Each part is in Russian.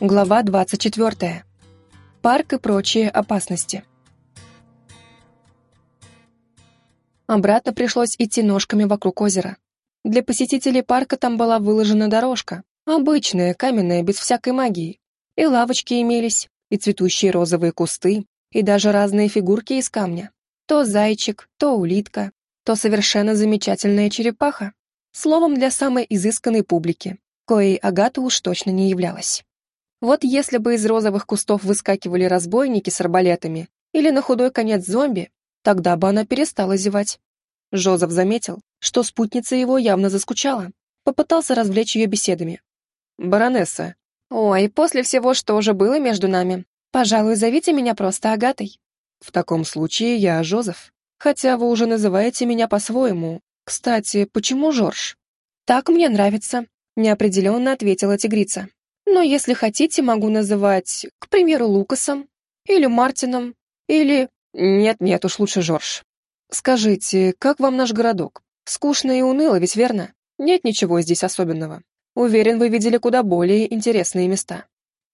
Глава 24. Парк и прочие опасности. Обратно пришлось идти ножками вокруг озера. Для посетителей парка там была выложена дорожка, обычная, каменная, без всякой магии. И лавочки имелись, и цветущие розовые кусты, и даже разные фигурки из камня. То зайчик, то улитка, то совершенно замечательная черепаха. Словом, для самой изысканной публики, коей Агата уж точно не являлась. Вот если бы из розовых кустов выскакивали разбойники с арбалетами или на худой конец зомби, тогда бы она перестала зевать. Жозеф заметил, что спутница его явно заскучала. Попытался развлечь ее беседами. «Баронесса». «Ой, после всего, что уже было между нами, пожалуй, зовите меня просто Агатой». «В таком случае я Жозеф. Хотя вы уже называете меня по-своему. Кстати, почему Жорж?» «Так мне нравится», — неопределенно ответила тигрица. Но если хотите, могу называть, к примеру, Лукасом, или Мартином, или... Нет-нет, уж лучше Жорж. Скажите, как вам наш городок? Скучно и уныло, ведь верно? Нет ничего здесь особенного. Уверен, вы видели куда более интересные места.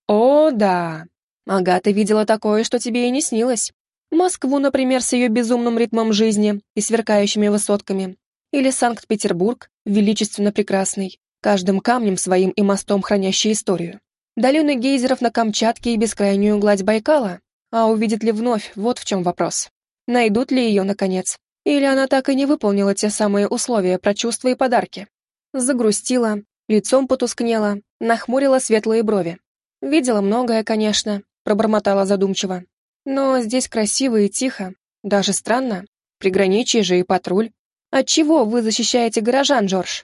О, да. Агата видела такое, что тебе и не снилось. Москву, например, с ее безумным ритмом жизни и сверкающими высотками. Или Санкт-Петербург, величественно прекрасный, каждым камнем своим и мостом хранящий историю. Долины гейзеров на Камчатке и бескрайнюю гладь Байкала, а увидит ли вновь, вот в чем вопрос. Найдут ли ее, наконец? Или она так и не выполнила те самые условия про чувства и подарки? Загрустила, лицом потускнела, нахмурила светлые брови. Видела многое, конечно, пробормотала задумчиво. Но здесь красиво и тихо, даже странно. Приграничье же и патруль. Отчего вы защищаете горожан, Джордж?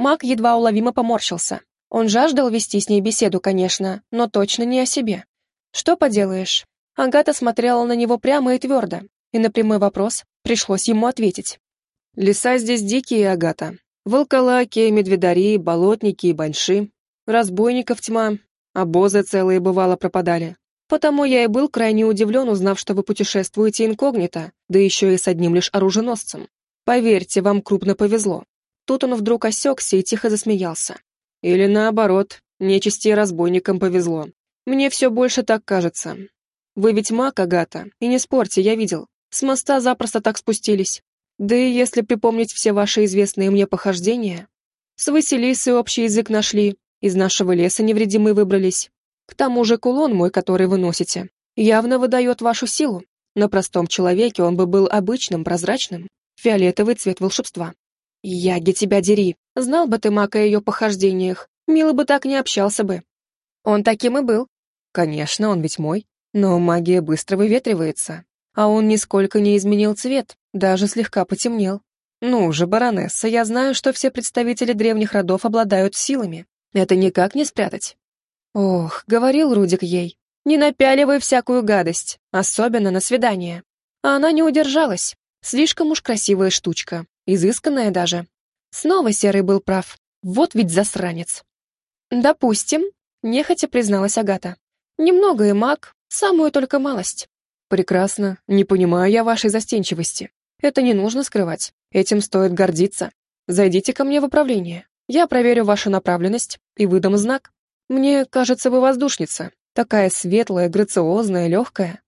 Маг едва уловимо поморщился. Он жаждал вести с ней беседу, конечно, но точно не о себе. Что поделаешь? Агата смотрела на него прямо и твердо, и на прямой вопрос пришлось ему ответить. «Леса здесь дикие, Агата. Волколаки, медведари, болотники и баньши. Разбойников тьма, обозы целые бывало пропадали. Потому я и был крайне удивлен, узнав, что вы путешествуете инкогнито, да еще и с одним лишь оруженосцем. Поверьте, вам крупно повезло. Тут он вдруг осекся и тихо засмеялся. Или наоборот, нечисти и разбойникам повезло. Мне все больше так кажется. Вы ведь маг, Агата, и не спорьте, я видел. С моста запросто так спустились. Да и если припомнить все ваши известные мне похождения, с Василисой общий язык нашли, из нашего леса невредимы выбрались. К тому же кулон мой, который вы носите, явно выдает вашу силу. На простом человеке он бы был обычным, прозрачным, фиолетовый цвет волшебства. «Яги тебя дери! Знал бы ты Мак о ее похождениях, мило бы так не общался бы». Он таким и был. Конечно, он ведь мой. Но магия быстро выветривается. А он нисколько не изменил цвет, даже слегка потемнел. Ну же, баронесса, я знаю, что все представители древних родов обладают силами. Это никак не спрятать. Ох, говорил Рудик ей, не напяливай всякую гадость, особенно на свидание. А она не удержалась. Слишком уж красивая штучка, изысканная даже. Снова Серый был прав. Вот ведь засранец. «Допустим», — нехотя призналась Агата. «Немного и маг, самую только малость». «Прекрасно. Не понимаю я вашей застенчивости. Это не нужно скрывать. Этим стоит гордиться. Зайдите ко мне в управление. Я проверю вашу направленность и выдам знак. Мне кажется, вы воздушница. Такая светлая, грациозная, легкая».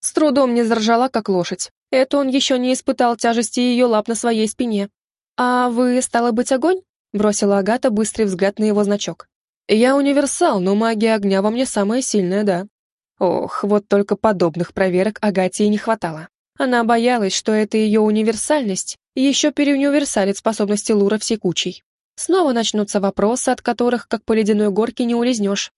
С трудом не заржала, как лошадь. Это он еще не испытал тяжести ее лап на своей спине. «А вы, стало быть, огонь?» — бросила Агата быстрый взгляд на его значок. «Я универсал, но магия огня во мне самая сильная, да». Ох, вот только подобных проверок Агате и не хватало. Она боялась, что эта ее универсальность еще переуниверсалит способности Лура всей кучей. Снова начнутся вопросы, от которых, как по ледяной горке, не улизнешь.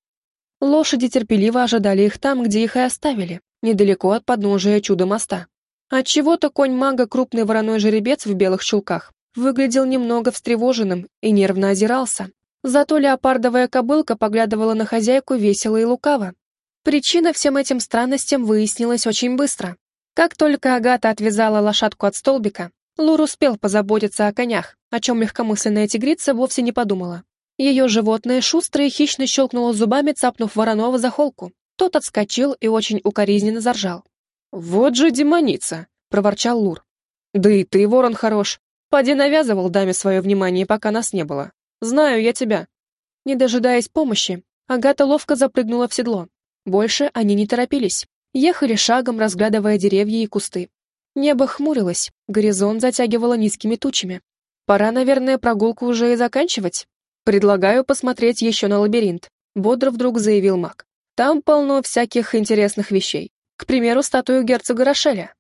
Лошади терпеливо ожидали их там, где их и оставили, недалеко от подножия чудо-моста. Отчего-то конь мага, крупный вороной жеребец в белых чулках, выглядел немного встревоженным и нервно озирался. Зато леопардовая кобылка поглядывала на хозяйку весело и лукаво. Причина всем этим странностям выяснилась очень быстро. Как только Агата отвязала лошадку от столбика, Лур успел позаботиться о конях, о чем легкомысленная тигрица вовсе не подумала. Ее животное шустро и хищно щелкнуло зубами, цапнув Воронова за холку. Тот отскочил и очень укоризненно заржал. «Вот же демоница!» — проворчал Лур. «Да и ты, ворон, хорош. Поди навязывал даме свое внимание, пока нас не было. Знаю я тебя». Не дожидаясь помощи, Агата ловко запрыгнула в седло. Больше они не торопились. Ехали шагом, разглядывая деревья и кусты. Небо хмурилось, горизонт затягивало низкими тучами. Пора, наверное, прогулку уже и заканчивать. Предлагаю посмотреть еще на лабиринт, бодро вдруг заявил маг. Там полно всяких интересных вещей. К примеру, статую герцога Рошеля.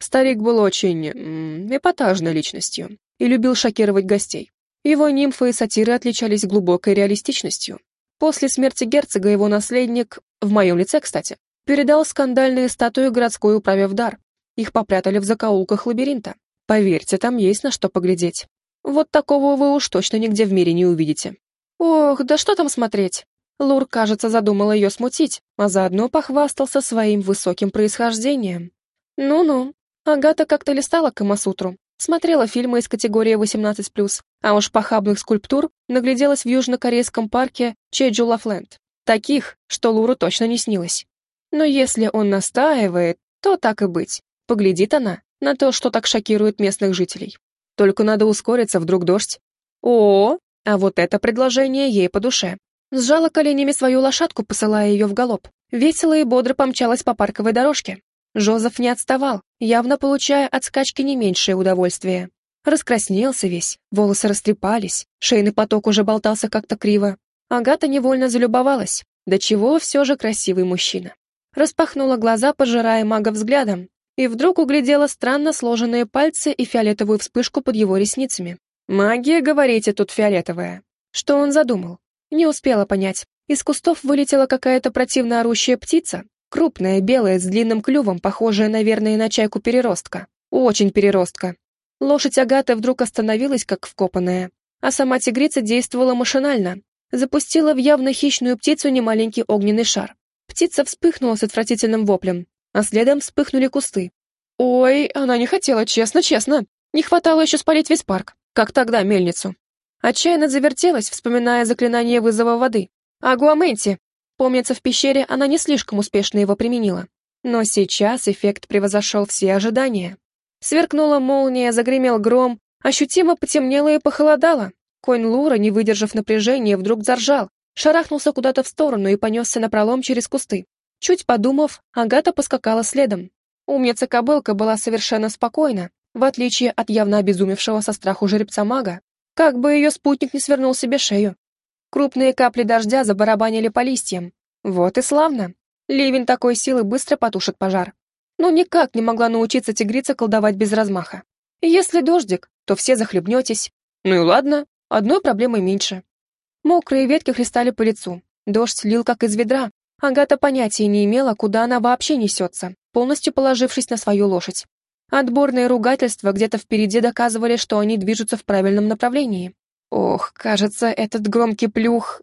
Старик был очень эпатажной личностью и любил шокировать гостей. Его нимфы и сатиры отличались глубокой реалистичностью. После смерти герцога его наследник, в моем лице, кстати, передал скандальные статуи городской управе в дар. Их попрятали в закоулках лабиринта. Поверьте, там есть на что поглядеть. Вот такого вы уж точно нигде в мире не увидите. Ох, да что там смотреть? Лур, кажется, задумал ее смутить, а заодно похвастался своим высоким происхождением. Ну-ну, Агата как-то листала Камасутру, смотрела фильмы из категории 18+, а уж похабных скульптур нагляделась в южнокорейском парке Чеджу Лафленд. Таких, что Луру точно не снилось. Но если он настаивает, то так и быть. Поглядит она на то, что так шокирует местных жителей. Только надо ускориться, вдруг дождь. О, а вот это предложение ей по душе. Сжала коленями свою лошадку, посылая ее в галоп. Весело и бодро помчалась по парковой дорожке. Жозеф не отставал, явно получая от скачки не меньшее удовольствие. Раскраснелся весь, волосы растрепались, шейный поток уже болтался как-то криво. Агата невольно залюбовалась. До чего все же красивый мужчина. Распахнула глаза, пожирая мага взглядом, и вдруг углядела странно сложенные пальцы и фиолетовую вспышку под его ресницами. «Магия, говорите, тут фиолетовая». Что он задумал? Не успела понять. Из кустов вылетела какая-то противно орущая птица, крупная, белая, с длинным клювом, похожая, наверное, на чайку-переростка. Очень переростка. Лошадь Агаты вдруг остановилась, как вкопанная, а сама тигрица действовала машинально. Запустила в явно хищную птицу немаленький огненный шар. Птица вспыхнула с отвратительным воплем, а следом вспыхнули кусты. Ой, она не хотела, честно-честно. Не хватало еще спалить весь парк, как тогда мельницу. Отчаянно завертелась, вспоминая заклинание вызова воды. Агуаменти! Помнится, в пещере она не слишком успешно его применила. Но сейчас эффект превозошел все ожидания. Сверкнула молния, загремел гром, ощутимо потемнело и похолодало. Конь Лура, не выдержав напряжения, вдруг заржал, шарахнулся куда-то в сторону и понесся напролом через кусты. Чуть подумав, Агата поскакала следом. Умница-кобылка была совершенно спокойна, в отличие от явно обезумевшего со страху жеребца-мага, как бы ее спутник не свернул себе шею. Крупные капли дождя забарабанили по листьям. Вот и славно. Ливень такой силы быстро потушит пожар. Но никак не могла научиться тигрица колдовать без размаха. Если дождик, то все захлебнетесь. Ну и ладно, одной проблемой меньше. Мокрые ветки хлестали по лицу. Дождь лил как из ведра, Агата понятия не имела, куда она вообще несется, полностью положившись на свою лошадь. Отборные ругательства где-то впереди доказывали, что они движутся в правильном направлении. Ох, кажется, этот громкий плюх...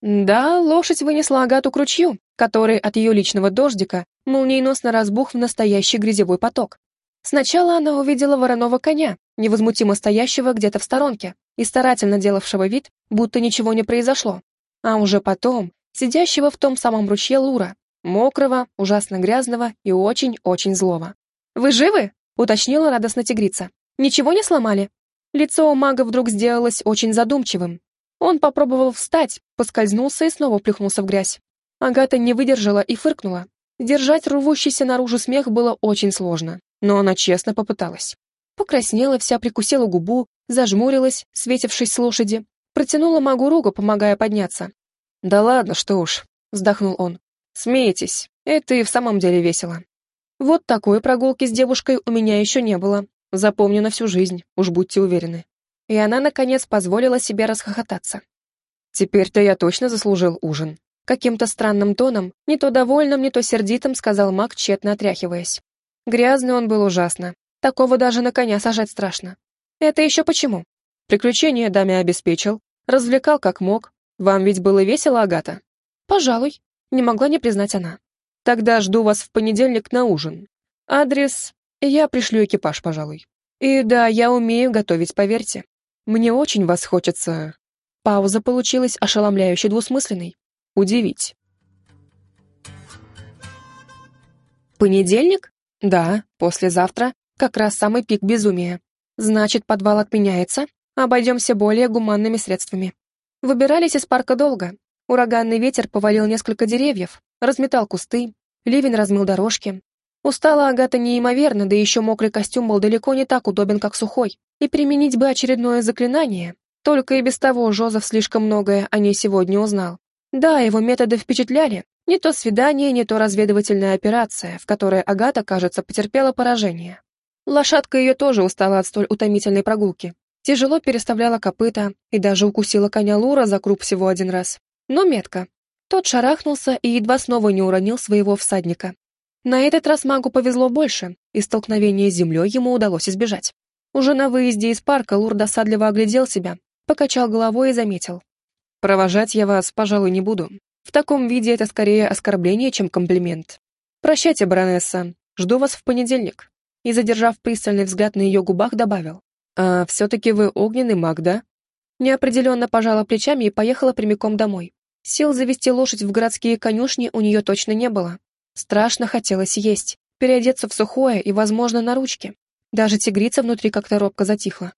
Да, лошадь вынесла Агату к ручью, который от ее личного дождика молниеносно разбух в настоящий грязевой поток. Сначала она увидела вороного коня, невозмутимо стоящего где-то в сторонке и старательно делавшего вид, будто ничего не произошло. А уже потом сидящего в том самом ручье Лура, мокрого, ужасно грязного и очень-очень злого. «Вы живы?» — уточнила радостно тигрица. «Ничего не сломали?» Лицо у мага вдруг сделалось очень задумчивым. Он попробовал встать, поскользнулся и снова плюхнулся в грязь. Агата не выдержала и фыркнула. Держать рвущийся наружу смех было очень сложно, но она честно попыталась. Покраснела вся, прикусила губу, зажмурилась, светившись с лошади, протянула магу руку, помогая подняться, «Да ладно, что уж», — вздохнул он. «Смеетесь, это и в самом деле весело. Вот такой прогулки с девушкой у меня еще не было. Запомню на всю жизнь, уж будьте уверены». И она, наконец, позволила себе расхохотаться. «Теперь-то я точно заслужил ужин». Каким-то странным тоном, не то довольным, не то сердитым, сказал маг, тщетно отряхиваясь. Грязный он был ужасно. Такого даже на коня сажать страшно. Это еще почему? Приключения даме обеспечил, развлекал как мог, вам ведь было весело, Агата? Пожалуй, не могла не признать она. Тогда жду вас в понедельник на ужин. Адрес... Я пришлю экипаж, пожалуй. И да, я умею готовить, поверьте. Мне очень вас хочется... Пауза получилась ошеломляюще двусмысленной. Удивить. Понедельник? Да, послезавтра. Как раз самый пик безумия. Значит, подвал отменяется. Обойдемся более гуманными средствами. Выбирались из парка долго. Ураганный ветер повалил несколько деревьев, разметал кусты, ливень размыл дорожки. Устала Агата неимоверно, да еще мокрый костюм был далеко не так удобен, как сухой. И применить бы очередное заклинание. Только и без того Жозеф слишком многое о ней сегодня узнал. Да, его методы впечатляли. Не то свидание, не то разведывательная операция, в которой Агата, кажется, потерпела поражение. Лошадка ее тоже устала от столь утомительной прогулки. Тяжело переставляла копыта и даже укусила коня Лура за круп всего один раз но метко. Тот шарахнулся и едва снова не уронил своего всадника. На этот раз магу повезло больше, и столкновение с землей ему удалось избежать. Уже на выезде из парка Лур досадливо оглядел себя, покачал головой и заметил. «Провожать я вас, пожалуй, не буду. В таком виде это скорее оскорбление, чем комплимент. Прощайте, баронесса, жду вас в понедельник». И, задержав пристальный взгляд на ее губах, добавил. «А все-таки вы огненный маг, да?» Неопределенно пожала плечами и поехала прямиком домой. Сил завести лошадь в городские конюшни у нее точно не было. Страшно хотелось есть, переодеться в сухое и, возможно, на ручки. Даже тигрица внутри как-то робко затихла.